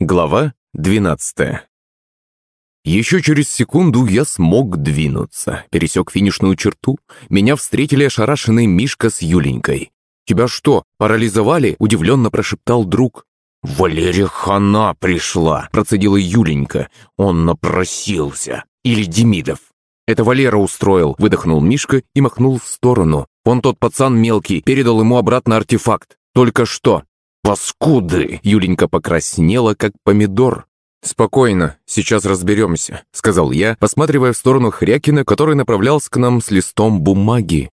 Глава 12 Еще через секунду я смог двинуться. Пересек финишную черту. Меня встретили ошарашенный Мишка с Юленькой. «Тебя что, парализовали?» – удивленно прошептал друг. «Валерия хана пришла!» – процедила Юленька. «Он напросился. Или Демидов». «Это Валера устроил», – выдохнул Мишка и махнул в сторону. «Вон тот пацан мелкий, передал ему обратно артефакт. Только что». «Паскуды!» – Юленька покраснела, как помидор. «Спокойно, сейчас разберемся», – сказал я, посматривая в сторону Хрякина, который направлялся к нам с листом бумаги.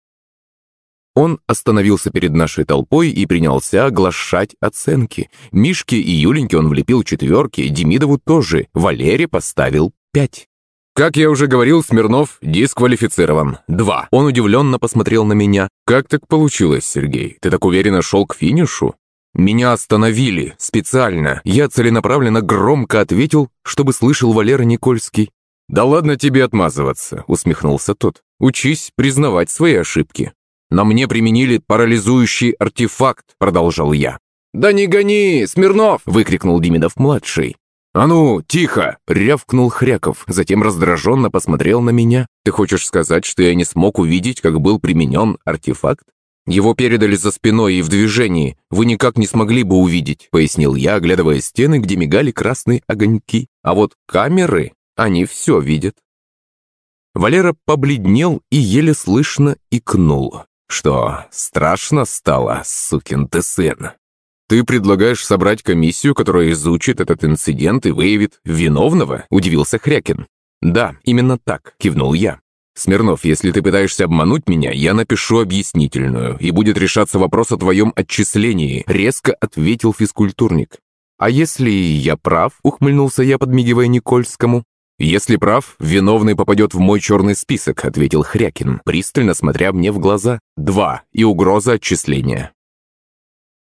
Он остановился перед нашей толпой и принялся оглашать оценки. Мишке и Юленьке он влепил четверки, Демидову тоже, Валере поставил пять. Как я уже говорил, Смирнов дисквалифицирован. Два. Он удивленно посмотрел на меня. Как так получилось, Сергей? Ты так уверенно шел к финишу? Меня остановили, специально. Я целенаправленно громко ответил, чтобы слышал Валера Никольский. «Да ладно тебе отмазываться», — усмехнулся тот. «Учись признавать свои ошибки». «На мне применили парализующий артефакт», — продолжал я. «Да не гони, Смирнов!» — выкрикнул Демидов-младший. «А ну, тихо!» — рявкнул Хряков, затем раздраженно посмотрел на меня. «Ты хочешь сказать, что я не смог увидеть, как был применен артефакт?» «Его передали за спиной и в движении. Вы никак не смогли бы увидеть», — пояснил я, оглядывая стены, где мигали красные огоньки. «А вот камеры, они все видят». Валера побледнел и еле слышно икнул. «Что, страшно стало, сукин ты сын?» «Ты предлагаешь собрать комиссию, которая изучит этот инцидент и выявит виновного?» – удивился Хрякин. «Да, именно так», – кивнул я. «Смирнов, если ты пытаешься обмануть меня, я напишу объяснительную, и будет решаться вопрос о твоем отчислении», — резко ответил физкультурник. «А если я прав?» — ухмыльнулся я, подмигивая Никольскому. «Если прав, виновный попадет в мой черный список», — ответил Хрякин, пристально смотря мне в глаза. «Два. И угроза отчисления».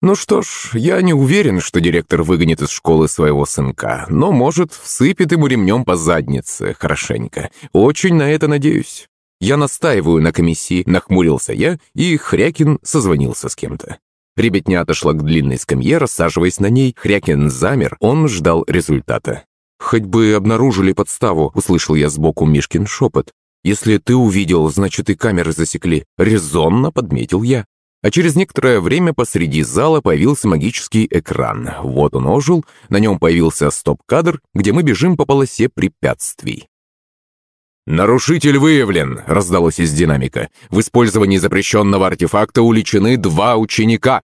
Ну что ж, я не уверен, что директор выгонит из школы своего сынка, но, может, всыпет ему ремнем по заднице хорошенько. Очень на это надеюсь. Я настаиваю на комиссии, нахмурился я, и Хрякин созвонился с кем-то. Ребятня отошла к длинной скамье, рассаживаясь на ней. Хрякин замер, он ждал результата. «Хоть бы обнаружили подставу», — услышал я сбоку Мишкин шепот. «Если ты увидел, значит и камеры засекли», — резонно подметил я. А через некоторое время посреди зала появился магический экран. Вот он ожил, на нем появился стоп-кадр, где мы бежим по полосе препятствий. «Нарушитель выявлен!» – раздалось из динамика. «В использовании запрещенного артефакта уличены два ученика!»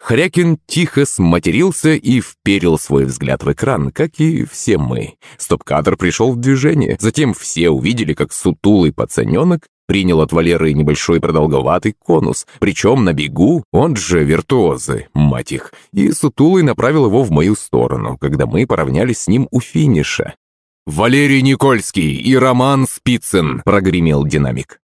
Хрякин тихо сматерился и вперил свой взгляд в экран, как и все мы. Стоп-кадр пришел в движение. Затем все увидели, как сутулый пацаненок принял от Валеры небольшой продолговатый конус, причем на бегу, он же виртуозы, мать их, и сутулый направил его в мою сторону, когда мы поравнялись с ним у финиша. «Валерий Никольский и Роман Спицын!» – прогремел динамик.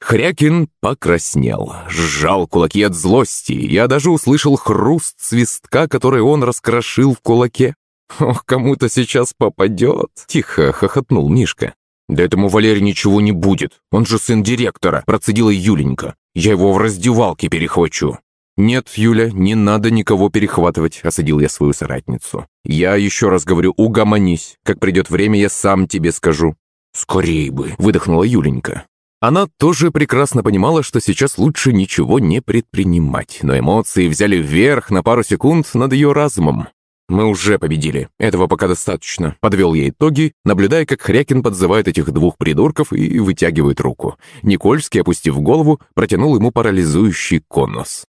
Хрякин покраснел, сжал кулаки от злости. Я даже услышал хруст свистка, который он раскрошил в кулаке. «Ох, кому-то сейчас попадет!» – тихо хохотнул Мишка. «Да этому Валере ничего не будет. Он же сын директора», – процедила Юленька. «Я его в раздевалке перехвачу». «Нет, Юля, не надо никого перехватывать», – осадил я свою соратницу. «Я еще раз говорю, угомонись. Как придет время, я сам тебе скажу». «Скорей бы», – выдохнула Юленька. Она тоже прекрасно понимала, что сейчас лучше ничего не предпринимать, но эмоции взяли вверх на пару секунд над ее разумом. «Мы уже победили. Этого пока достаточно», — подвел я итоги, наблюдая, как Хрякин подзывает этих двух придурков и вытягивает руку. Никольский, опустив голову, протянул ему парализующий конус.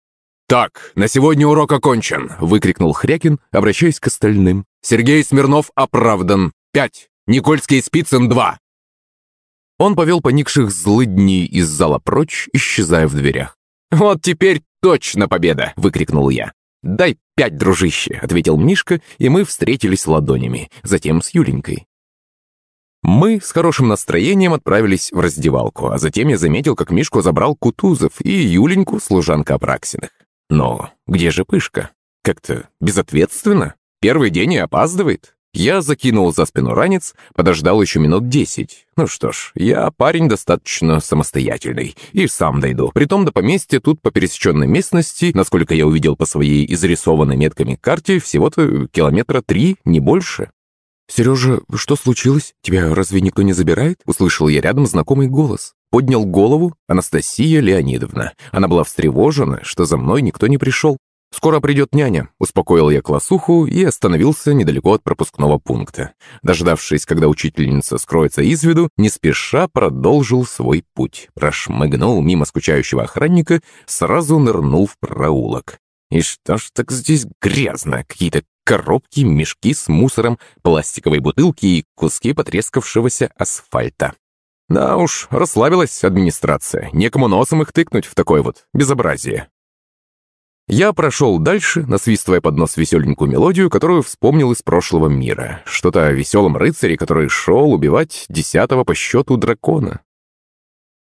«Так, на сегодня урок окончен!» — выкрикнул Хрякин, обращаясь к остальным. «Сергей Смирнов оправдан. Пять. Никольский Спицын два». Он повел поникших злыдней из зала прочь, исчезая в дверях. «Вот теперь точно победа!» — выкрикнул я. «Дай пять, дружище», — ответил Мишка, и мы встретились ладонями, затем с Юленькой. Мы с хорошим настроением отправились в раздевалку, а затем я заметил, как Мишку забрал Кутузов и Юленьку, служанка Апраксиных. Но где же Пышка? Как-то безответственно. Первый день и опаздывает. Я закинул за спину ранец, подождал еще минут десять. Ну что ж, я парень достаточно самостоятельный. И сам дойду. Притом до поместья тут по пересеченной местности, насколько я увидел по своей изрисованной метками карте, всего-то километра три, не больше. «Сережа, что случилось? Тебя разве никто не забирает?» Услышал я рядом знакомый голос. Поднял голову Анастасия Леонидовна. Она была встревожена, что за мной никто не пришел. «Скоро придет няня», — успокоил я классуху и остановился недалеко от пропускного пункта. Дождавшись, когда учительница скроется из виду, не спеша продолжил свой путь. Прошмыгнул мимо скучающего охранника, сразу нырнул в проулок. И что ж так здесь грязно? Какие-то коробки, мешки с мусором, пластиковые бутылки и куски потрескавшегося асфальта. Да уж, расслабилась администрация. Некому носом их тыкнуть в такое вот безобразие. Я прошел дальше, насвистывая под нос веселенькую мелодию, которую вспомнил из прошлого мира. Что-то о веселом рыцаре, который шел убивать десятого по счету дракона.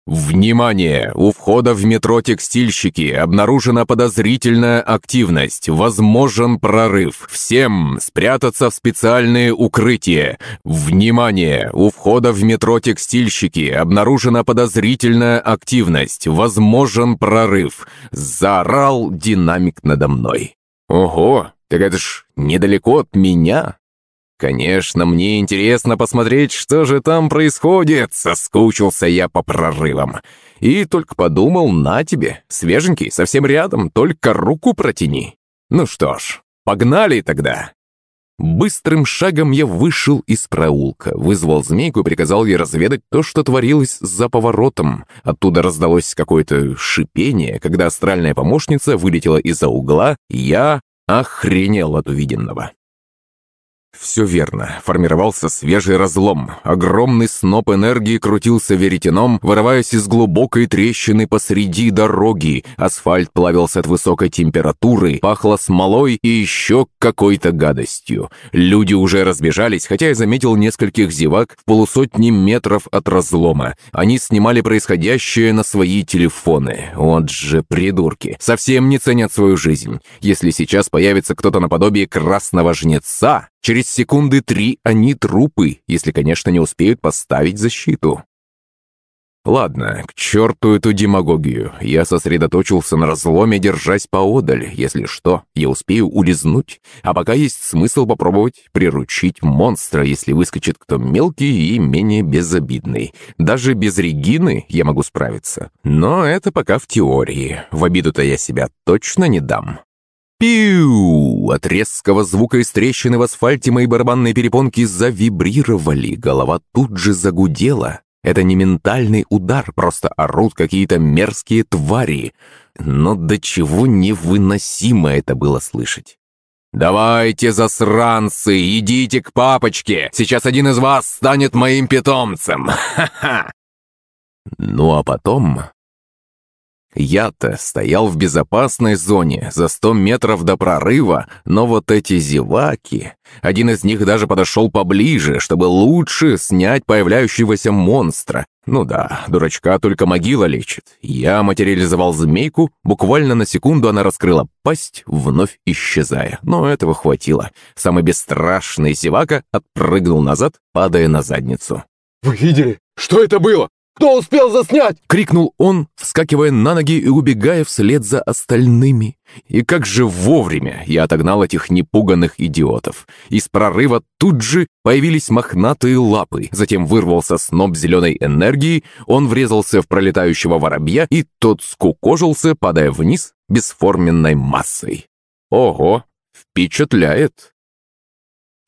Внимание! У входа в метро «Текстильщики» обнаружена подозрительная активность. Возможен прорыв. Всем спрятаться в специальные укрытия. Внимание! У входа в метро «Текстильщики» обнаружена подозрительная активность. Возможен прорыв. Заорал динамик надо мной. Ого, так это ж недалеко от меня. Конечно, мне интересно посмотреть, что же там происходит. Соскучился я по прорывам. И только подумал, на тебе, свеженький, совсем рядом, только руку протяни. Ну что ж, погнали тогда. Быстрым шагом я вышел из проулка, вызвал змейку и приказал ей разведать то, что творилось за поворотом. Оттуда раздалось какое-то шипение, когда астральная помощница вылетела из-за угла, я охренел от увиденного. Все верно. Формировался свежий разлом. Огромный сноп энергии крутился веретеном, вырываясь из глубокой трещины посреди дороги. Асфальт плавился от высокой температуры, пахло смолой и еще какой-то гадостью. Люди уже разбежались, хотя я заметил нескольких зевак в полусотни метров от разлома. Они снимали происходящее на свои телефоны. Вот же придурки. Совсем не ценят свою жизнь. Если сейчас появится кто-то наподобие красного жнеца, Через секунды три они трупы, если, конечно, не успеют поставить защиту. Ладно, к черту эту демагогию. Я сосредоточился на разломе, держась поодаль. Если что, я успею улизнуть. А пока есть смысл попробовать приручить монстра, если выскочит кто мелкий и менее безобидный. Даже без Регины я могу справиться. Но это пока в теории. В обиду-то я себя точно не дам. Пиу! От резкого звука из трещины в асфальте мои барабанные перепонки завибрировали, голова тут же загудела. Это не ментальный удар, просто орут какие-то мерзкие твари. Но до чего невыносимо это было слышать. «Давайте, засранцы, идите к папочке! Сейчас один из вас станет моим питомцем! Ха-ха!» Ну а потом я-то стоял в безопасной зоне, за сто метров до прорыва, но вот эти зеваки... Один из них даже подошел поближе, чтобы лучше снять появляющегося монстра. Ну да, дурачка только могила лечит. Я материализовал змейку, буквально на секунду она раскрыла пасть, вновь исчезая. Но этого хватило. Самый бесстрашный зевака отпрыгнул назад, падая на задницу. «Вы видели? Что это было? Кто успел заснять?» — крикнул он, вскакивая на ноги и убегая вслед за остальными. И как же вовремя я отогнал этих непуганных идиотов. Из прорыва тут же появились мохнатые лапы, затем вырвался сноп зеленой энергии, он врезался в пролетающего воробья, и тот скукожился, падая вниз бесформенной массой. Ого, впечатляет.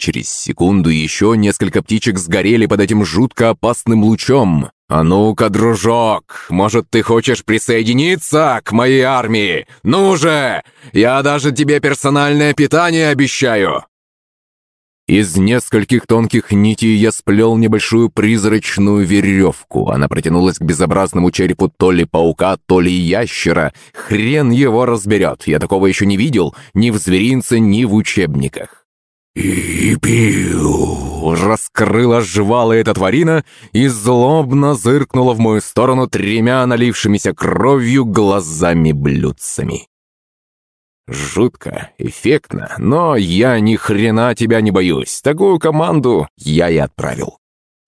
Через секунду еще несколько птичек сгорели под этим жутко опасным лучом. «А ну-ка, дружок, может, ты хочешь присоединиться к моей армии? Ну же! Я даже тебе персональное питание обещаю!» Из нескольких тонких нитей я сплел небольшую призрачную веревку. Она протянулась к безобразному черепу то ли паука, то ли ящера. Хрен его разберет. Я такого еще не видел ни в зверинце, ни в учебниках. И пиу! Раскрыла жвала эта тварина и злобно зыркнула в мою сторону тремя налившимися кровью глазами-блюдцами. Жутко, эффектно, но я ни хрена тебя не боюсь. Такую команду я и отправил.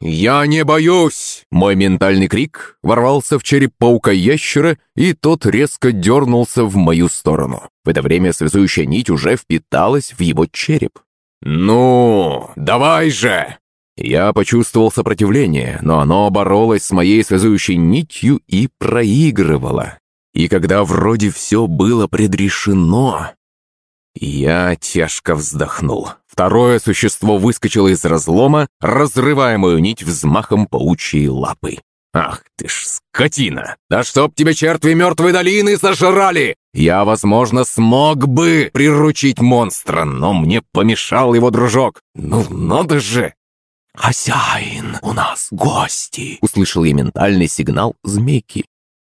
«Я не боюсь!» Мой ментальный крик ворвался в череп паука-ящера, и тот резко дернулся в мою сторону. В это время связующая нить уже впиталась в его череп. «Ну, давай же!» Я почувствовал сопротивление, но оно боролось с моей связующей нитью и проигрывало. И когда вроде все было предрешено, я тяжко вздохнул. Второе существо выскочило из разлома, разрывая мою нить взмахом паучьей лапы. «Ах ты ж скотина! Да чтоб тебе черви мертвой долины сожрали! Я, возможно, смог бы приручить монстра, но мне помешал его дружок. Ну, надо же!» «Хозяин, у нас гости!» Услышал я ментальный сигнал змейки.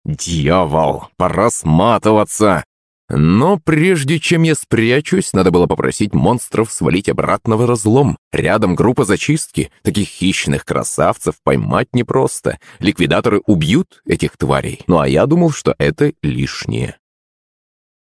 «Дьявол, пора сматываться!» Но прежде чем я спрячусь, надо было попросить монстров свалить обратно в разлом. Рядом группа зачистки. Таких хищных красавцев поймать непросто. Ликвидаторы убьют этих тварей. Ну а я думал, что это лишнее.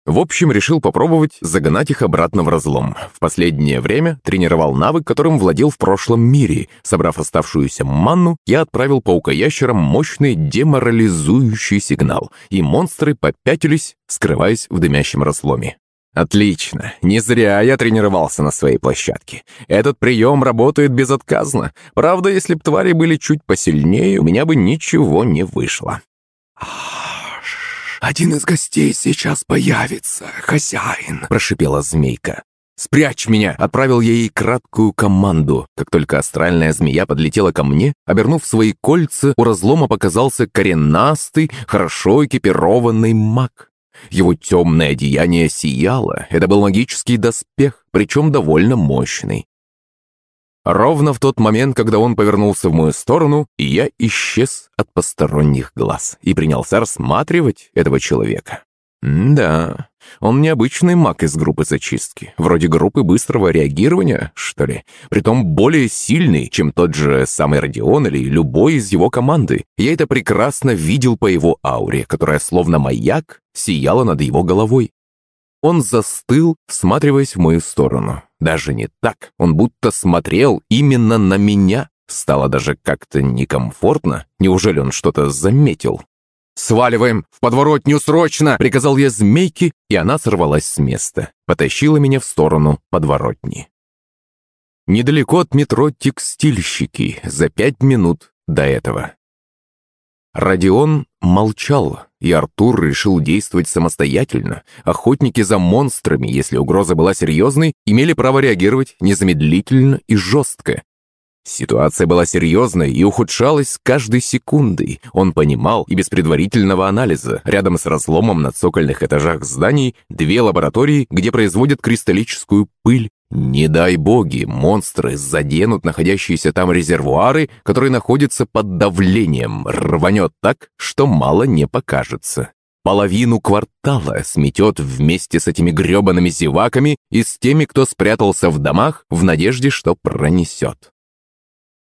В общем, решил попробовать загнать их обратно в разлом. В последнее время тренировал навык, которым владел в прошлом мире. Собрав оставшуюся манну, я отправил паука-ящерам мощный деморализующий сигнал, и монстры попятились, скрываясь в дымящем разломе. Отлично. Не зря я тренировался на своей площадке. Этот прием работает безотказно. Правда, если б твари были чуть посильнее, у меня бы ничего не вышло. «Один из гостей сейчас появится, хозяин», – прошипела змейка. «Спрячь меня!» – отправил я ей краткую команду. Как только астральная змея подлетела ко мне, обернув свои кольца, у разлома показался коренастый, хорошо экипированный маг. Его темное одеяние сияло, это был магический доспех, причем довольно мощный. Ровно в тот момент, когда он повернулся в мою сторону, я исчез от посторонних глаз и принялся рассматривать этого человека. Да, он необычный маг из группы зачистки, вроде группы быстрого реагирования, что ли, притом более сильный, чем тот же самый Родион или любой из его команды. Я это прекрасно видел по его ауре, которая словно маяк сияла над его головой. Он застыл, всматриваясь в мою сторону. Даже не так, он будто смотрел именно на меня. Стало даже как-то некомфортно. Неужели он что-то заметил? «Сваливаем! В подворотню срочно!» — приказал я змейке, и она сорвалась с места. Потащила меня в сторону подворотни. Недалеко от метро «Текстильщики» за пять минут до этого. Родион молчал, и Артур решил действовать самостоятельно. Охотники за монстрами, если угроза была серьезной, имели право реагировать незамедлительно и жестко. Ситуация была серьезной и ухудшалась с каждой секундой. Он понимал и без предварительного анализа. Рядом с разломом на цокольных этажах зданий две лаборатории, где производят кристаллическую пыль. Не дай боги, монстры заденут находящиеся там резервуары, которые находятся под давлением, рванет так, что мало не покажется. Половину квартала сметет вместе с этими гребаными зеваками и с теми, кто спрятался в домах в надежде, что пронесет.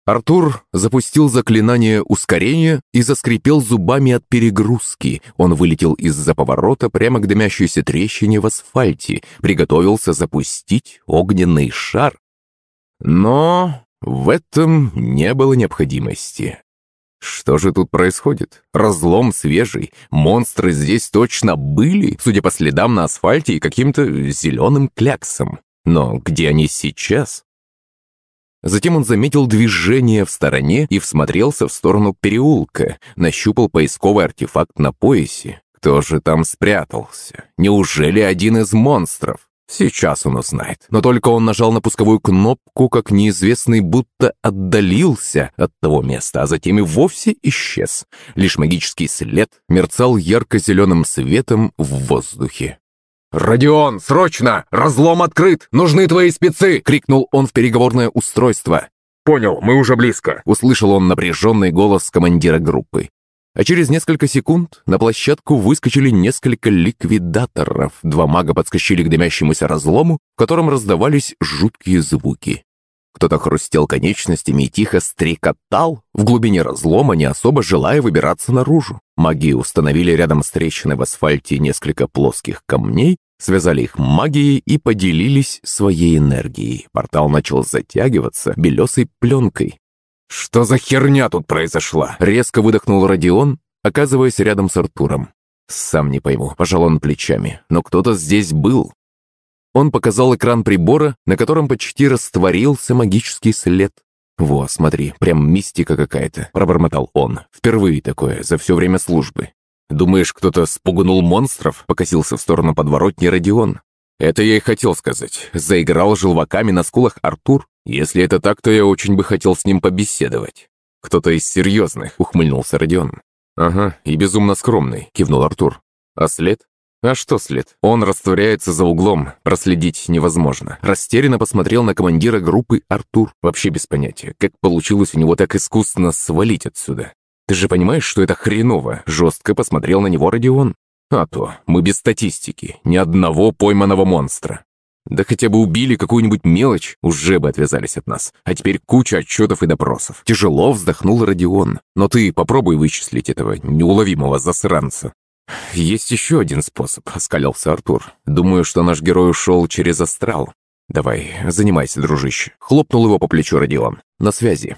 Артур запустил заклинание ускорения и заскрипел зубами от перегрузки. Он вылетел из-за поворота прямо к дымящейся трещине в асфальте, приготовился запустить огненный шар. Но в этом не было необходимости. Что же тут происходит? Разлом свежий, монстры здесь точно были, судя по следам на асфальте и каким-то зеленым кляксам. Но где они сейчас? Затем он заметил движение в стороне и всмотрелся в сторону переулка, нащупал поисковый артефакт на поясе. Кто же там спрятался? Неужели один из монстров? Сейчас он узнает. Но только он нажал на пусковую кнопку, как неизвестный будто отдалился от того места, а затем и вовсе исчез. Лишь магический след мерцал ярко-зеленым светом в воздухе. «Родион, срочно! Разлом открыт! Нужны твои спецы!» — крикнул он в переговорное устройство. «Понял, мы уже близко!» — услышал он напряженный голос командира группы. А через несколько секунд на площадку выскочили несколько ликвидаторов. Два мага подскочили к дымящемуся разлому, в котором раздавались жуткие звуки. Кто-то хрустел конечностями и тихо стрекотал в глубине разлома, не особо желая выбираться наружу. Маги установили рядом с трещиной в асфальте несколько плоских камней, Связали их магией и поделились своей энергией. Портал начал затягиваться белесой пленкой. «Что за херня тут произошла?» Резко выдохнул Родион, оказываясь рядом с Артуром. «Сам не пойму», – пожал он плечами, – «но кто-то здесь был». Он показал экран прибора, на котором почти растворился магический след. «Во, смотри, прям мистика какая-то», – пробормотал он. «Впервые такое за все время службы». «Думаешь, кто-то спугнул монстров?» – покосился в сторону подворотни Родион. «Это я и хотел сказать. Заиграл желваками на скулах Артур. Если это так, то я очень бы хотел с ним побеседовать». «Кто-то из серьезных», – ухмыльнулся Родион. «Ага, и безумно скромный», – кивнул Артур. «А след?» «А что след? Он растворяется за углом, проследить невозможно». Растерянно посмотрел на командира группы Артур, вообще без понятия, как получилось у него так искусно свалить отсюда. «Ты же понимаешь, что это хреново?» – жестко посмотрел на него Родион. «А то, мы без статистики, ни одного пойманного монстра. Да хотя бы убили какую-нибудь мелочь, уже бы отвязались от нас. А теперь куча отчетов и допросов. Тяжело вздохнул Родион. Но ты попробуй вычислить этого неуловимого засранца. «Есть еще один способ», — оскалился Артур. «Думаю, что наш герой ушел через астрал. Давай, занимайся, дружище». Хлопнул его по плечу Родион. «На связи».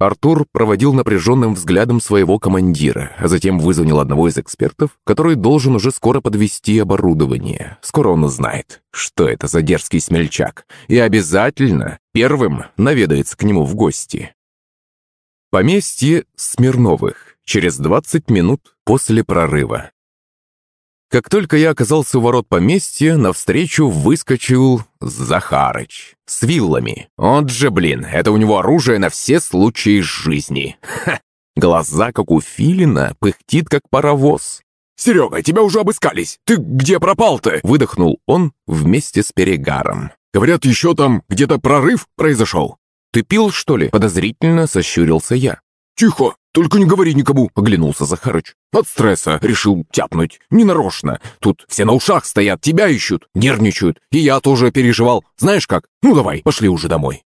Артур проводил напряженным взглядом своего командира, а затем вызвонил одного из экспертов, который должен уже скоро подвести оборудование. Скоро он узнает, что это за дерзкий смельчак, и обязательно первым наведается к нему в гости. Поместье Смирновых. Через 20 минут после прорыва. Как только я оказался у ворот поместья, навстречу выскочил Захарыч с виллами. Вот же, блин, это у него оружие на все случаи жизни. Ха! Глаза, как у филина, пыхтит, как паровоз. «Серега, тебя уже обыскались! Ты где пропал-то?» Выдохнул он вместе с перегаром. «Говорят, еще там где-то прорыв произошел». «Ты пил, что ли?» Подозрительно сощурился я. «Тихо! Только не говори никому!» — оглянулся Захарыч. «От стресса решил тяпнуть. Ненарочно. Тут все на ушах стоят, тебя ищут, нервничают. И я тоже переживал. Знаешь как? Ну давай, пошли уже домой».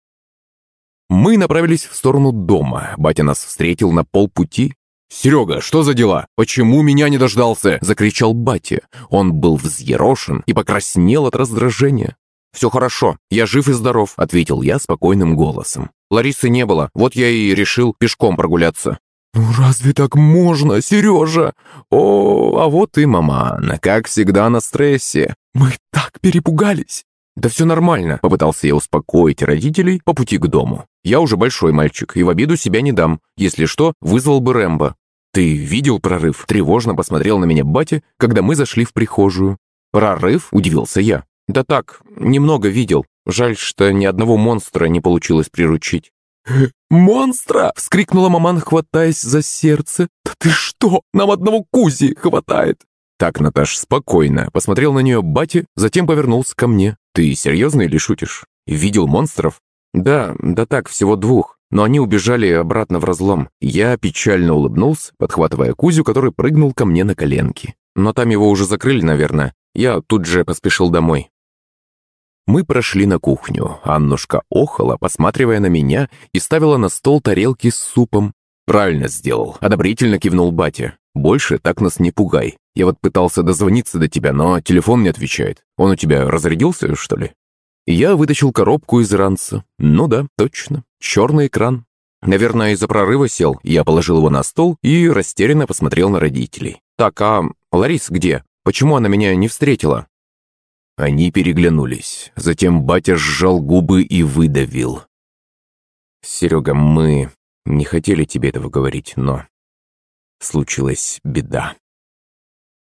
Мы направились в сторону дома. Батя нас встретил на полпути. «Серега, что за дела? Почему меня не дождался?» – закричал батя. Он был взъерошен и покраснел от раздражения. «Все хорошо, я жив и здоров», – ответил я спокойным голосом. Ларисы не было, вот я и решил пешком прогуляться». «Ну разве так можно, Сережа?» «О, а вот и маман, как всегда на стрессе. Мы так перепугались». «Да все нормально», — попытался я успокоить родителей по пути к дому. «Я уже большой мальчик и в обиду себя не дам. Если что, вызвал бы Рэмбо». «Ты видел прорыв?» — тревожно посмотрел на меня батя, когда мы зашли в прихожую. «Прорыв?» — удивился я. «Да так, немного видел. Жаль, что ни одного монстра не получилось приручить». «Монстра!» — вскрикнула маман, хватаясь за сердце. «Да ты что? Нам одного Кузи хватает!» «Так, Наташ, спокойно», — посмотрел на нее батя, затем повернулся ко мне. «Ты серьезно или шутишь? Видел монстров?» «Да, да так, всего двух, но они убежали обратно в разлом. Я печально улыбнулся, подхватывая Кузю, который прыгнул ко мне на коленки. Но там его уже закрыли, наверное. Я тут же поспешил домой. Мы прошли на кухню. Аннушка охала, посматривая на меня, и ставила на стол тарелки с супом. «Правильно сделал», — одобрительно кивнул батя. «Больше так нас не пугай. Я вот пытался дозвониться до тебя, но телефон не отвечает. Он у тебя разрядился, что ли?» Я вытащил коробку из ранца. Ну да, точно. Черный экран. Наверное, из-за прорыва сел. Я положил его на стол и растерянно посмотрел на родителей. «Так, а Ларис где? Почему она меня не встретила?» Они переглянулись. Затем батя сжал губы и выдавил. «Серега, мы не хотели тебе этого говорить, но случилась беда».